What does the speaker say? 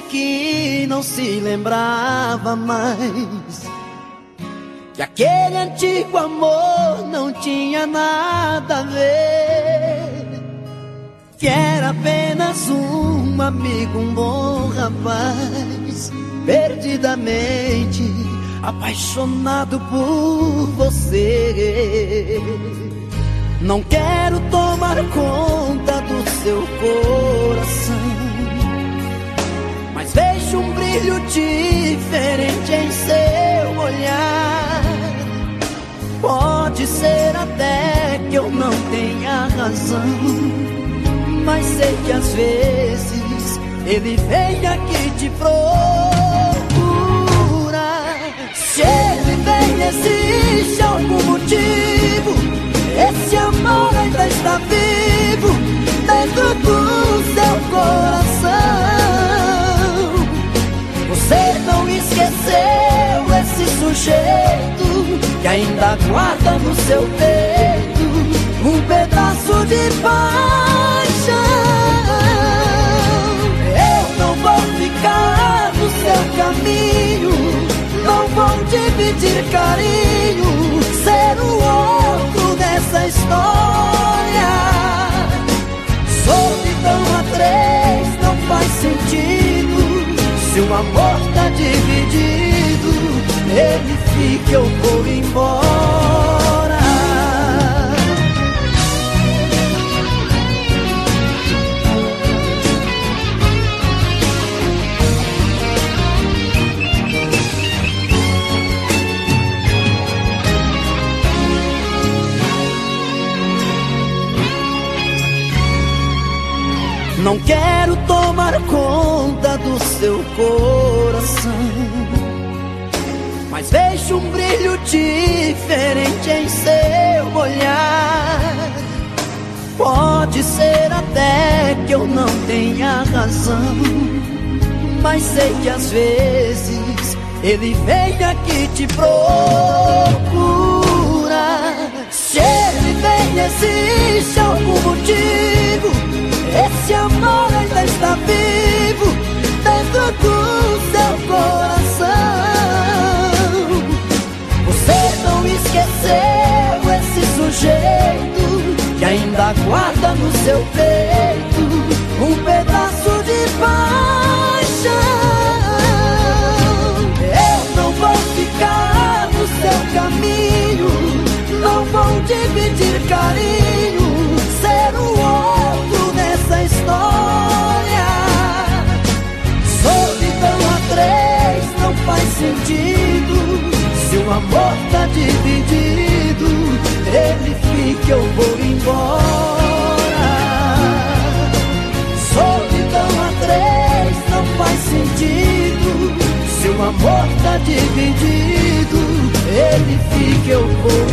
que não se lembrava mais. Que aquele antigo amor não tinha nada a ver. Que era apenas um amigo, um bom rapaz. Perdidamente apaixonado por você. Não quero tomar conta do seu coração, brilho diferente em seu olhar. Pode ser até que eu não tenha razão, mas sei que às vezes ele vem aqui te procurar. Se ele vem, existe algum motivo esse amor ainda está vivo ainda guarda no seu peito um pedaço de paixão. Eu não vou ficar no seu caminho, não vou dividir carinho, ser o outro essa história. Solidão a três não faz sentido. Se o amor tá dividido, ele fica, eu vou embora. Não quero tomar conta do seu coração. Mas vejo um brilho diferente em seu olhar. Pode ser até que eu não tenha razão. Mas sei que às vezes ele vem aqui te procurar. Se ele vem, existe algum motivo guarda no seu peito um pedaço de paixão. Eu não vou ficar no seu caminho, não vou dividir carinho, ser o outro essa história. Solidão a três não faz sentido. Se o amor tá dividido, ele fica, eu vou embora. Solidão a três não faz sentido. Se o amor tá dividido, ele fica, eu vou.